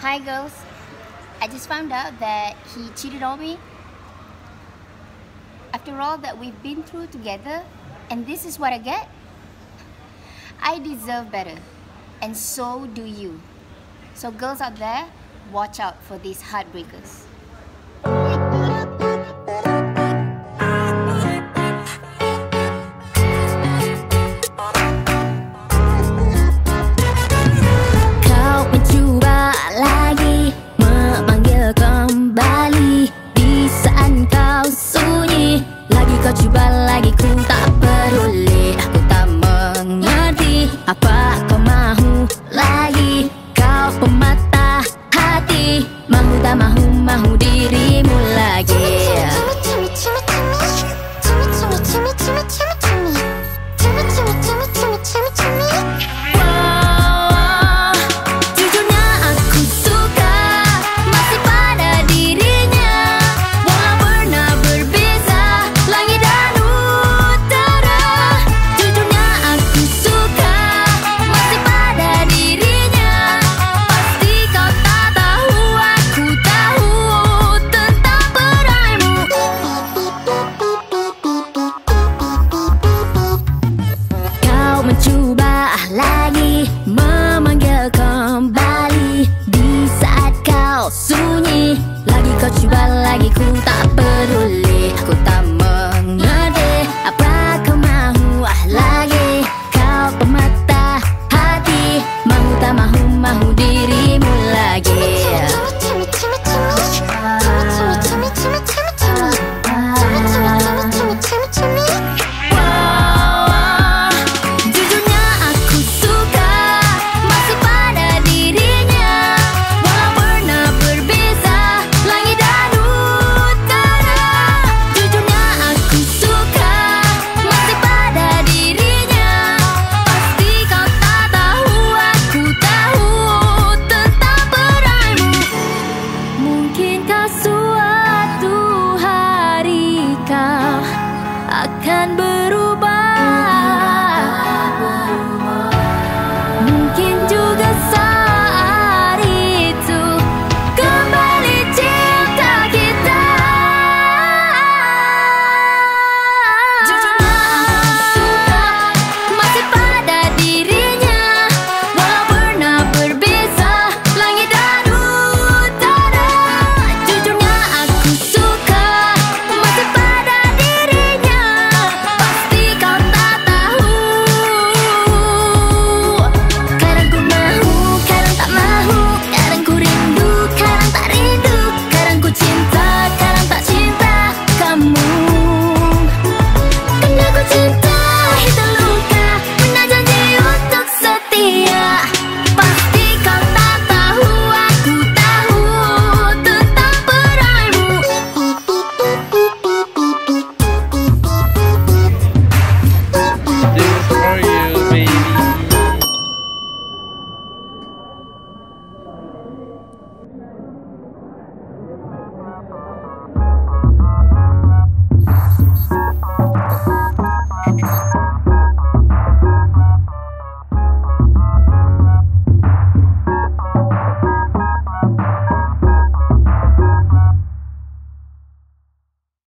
Hi girls. I just found out that he cheated on me. After all that we've been through together, and this is what I get? I deserve better. And so do you. So girls out there, watch out for these heartbreakers. Apa kau mahu lagi? Kau pemata hati. Mahu tak mahu Lagi kau coba lagi ku tak peduli. Ku tak mau